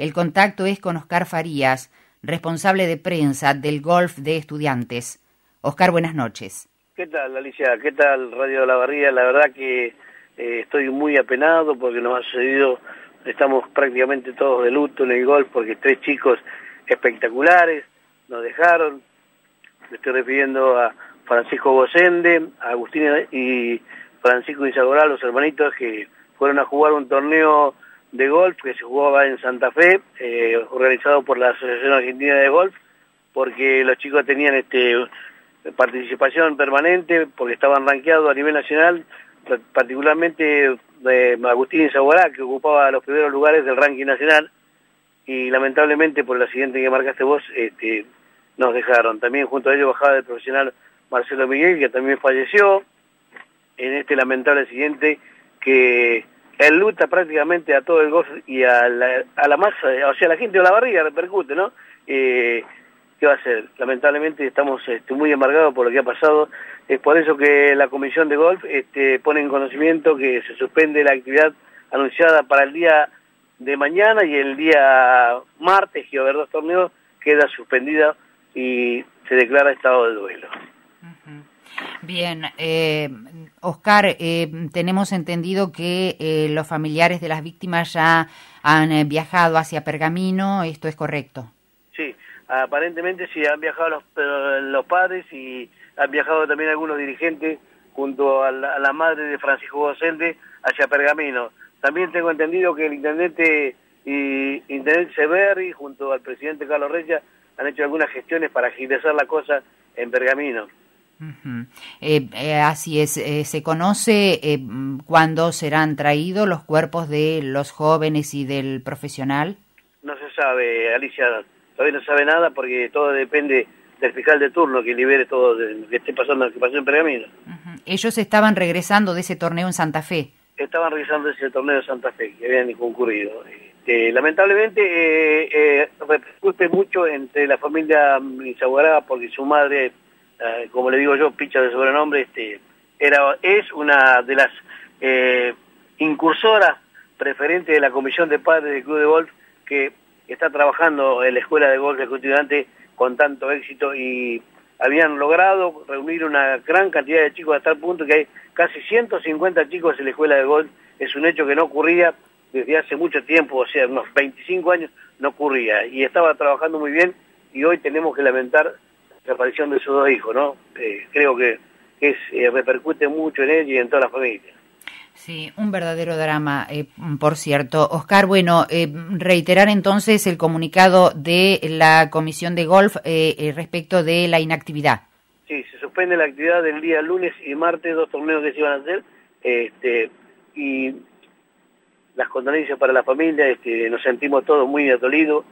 El contacto es con Oscar Farías, responsable de prensa del Golf de Estudiantes. Oscar, buenas noches. ¿Qué tal, Alicia? ¿Qué tal, Radio La Barría? La verdad que eh, estoy muy apenado porque nos ha sucedido, estamos prácticamente todos de luto en el golf porque tres chicos espectaculares nos dejaron. Me estoy refiriendo a Francisco Gosende, a Agustín y Francisco Isagorá, los hermanitos que fueron a jugar un torneo de golf que se jugaba en Santa Fe, eh, organizado por la Asociación Argentina de Golf, porque los chicos tenían este participación permanente, porque estaban rankeados a nivel nacional, particularmente de Agustín Izaguará, que ocupaba los primeros lugares del ranking nacional, y lamentablemente por la siguiente que marcaste vos, este, nos dejaron. También junto a ellos bajaba el profesional Marcelo Miguel, que también falleció, en este lamentable siguiente que él luta prácticamente a todo el golf y a la, a la masa, o sea, la gente de la barriga repercute, ¿no? Eh, ¿Qué va a hacer? Lamentablemente estamos este, muy embargados por lo que ha pasado. Es por eso que la Comisión de Golf este, pone en conocimiento que se suspende la actividad anunciada para el día de mañana y el día martes, que va a haber dos torneos, queda suspendida y se declara estado de duelo. Bien, eh, Oscar, eh, tenemos entendido que eh, los familiares de las víctimas ya han eh, viajado hacia Pergamino, ¿esto es correcto? Sí, aparentemente sí, han viajado los, los padres y han viajado también algunos dirigentes junto a la, madre de Francisco Gocente hacia Pergamino. También tengo entendido que el intendente y intendente Severri junto al presidente Carlos Reyes han hecho algunas gestiones para agilizar la cosa en Pergamino. Eh, eh, así es, eh, ¿se conoce eh, cuándo serán traídos los cuerpos de los jóvenes y del profesional? No se sabe, Alicia, todavía no sabe nada porque todo depende del fiscal de turno que libere todo lo que esté pasando, lo que pasó en Pergamino. Ellos estaban regresando de ese torneo en Santa Fe. Estaban regresando de ese torneo en Santa Fe, que habían concurrido. Este, lamentablemente eh, repercute mucho entre la familia Misaguará porque su madre eh, como le digo yo, picha de sobrenombre, este, era, es una de las eh, incursoras preferentes de la Comisión de Padres del Club de Golf que está trabajando en la Escuela de Golf de Estudiantes con tanto éxito y habían logrado reunir una gran cantidad de chicos hasta el punto que hay casi 150 chicos en la Escuela de Golf. Es un hecho que no ocurría desde hace mucho tiempo, o sea, unos 25 años no ocurría y estaba trabajando muy bien y hoy tenemos que lamentar la aparición de sus dos hijos, ¿no? Eh, creo que es, eh, repercute mucho en él y en toda la familia. Sí, un verdadero drama, eh, por cierto. Oscar, bueno, reiterar entonces el comunicado de la Comisión de Golf respecto de la inactividad. Sí, se suspende la actividad del día lunes y martes, dos torneos que se iban a hacer, este, y las condolencias para la familia, este, nos sentimos todos muy atolidos,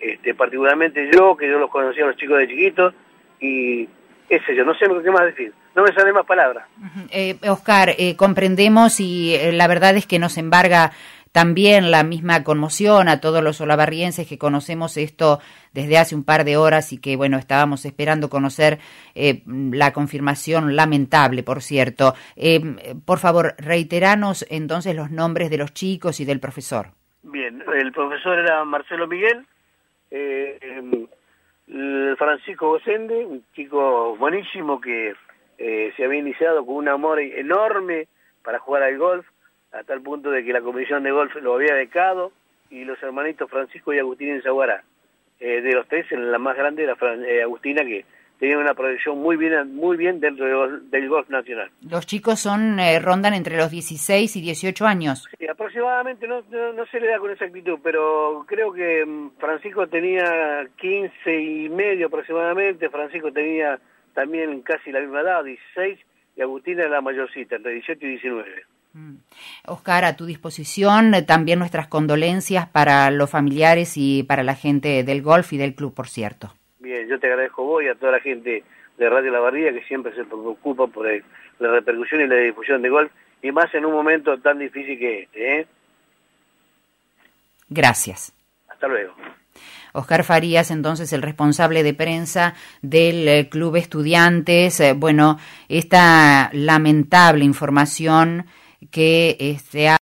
este, particularmente yo, que yo los conocía a los chicos de chiquitos, y ese yo, no sé qué más decir, no me sale más palabras. Eh, Oscar, eh, comprendemos y eh, la verdad es que nos embarga también la misma conmoción a todos los olavarrienses que conocemos esto desde hace un par de horas y que, bueno, estábamos esperando conocer eh, la confirmación lamentable, por cierto. por favor, reiteranos entonces los nombres de los chicos y del profesor. Bien, el profesor era Marcelo Miguel, em, Francisco Gosende, un chico buenísimo que eh, se había iniciado con un amor enorme para jugar al golf, a tal punto de que la comisión de golf lo había becado, y los hermanitos Francisco y Agustín en Zaguará. Eh, de los tres, la más grande era eh, Agustina, que tenían una proyección muy bien, muy bien dentro del golf nacional. Los chicos son eh, rondan entre los 16 y 18 años. Aproximadamente, no, no, se le da con exactitud, pero creo que mm, Francisco tenía 15 y medio aproximadamente, Francisco tenía también casi la misma edad, 16, y Agustina la mayorcita, entre 18 y 19. Mm. Oscar, a tu disposición eh, también nuestras condolencias para los familiares y para la gente del golf y del club, por cierto. Bien, yo te agradezco vos y a toda la gente de Radio La Barría que siempre se preocupa por la repercusión y la difusión de golf, y más en un momento tan difícil que este. ¿eh? Gracias. Hasta luego. Oscar Farías, entonces el responsable de prensa del eh, Club Estudiantes. Eh, bueno, esta lamentable información que este,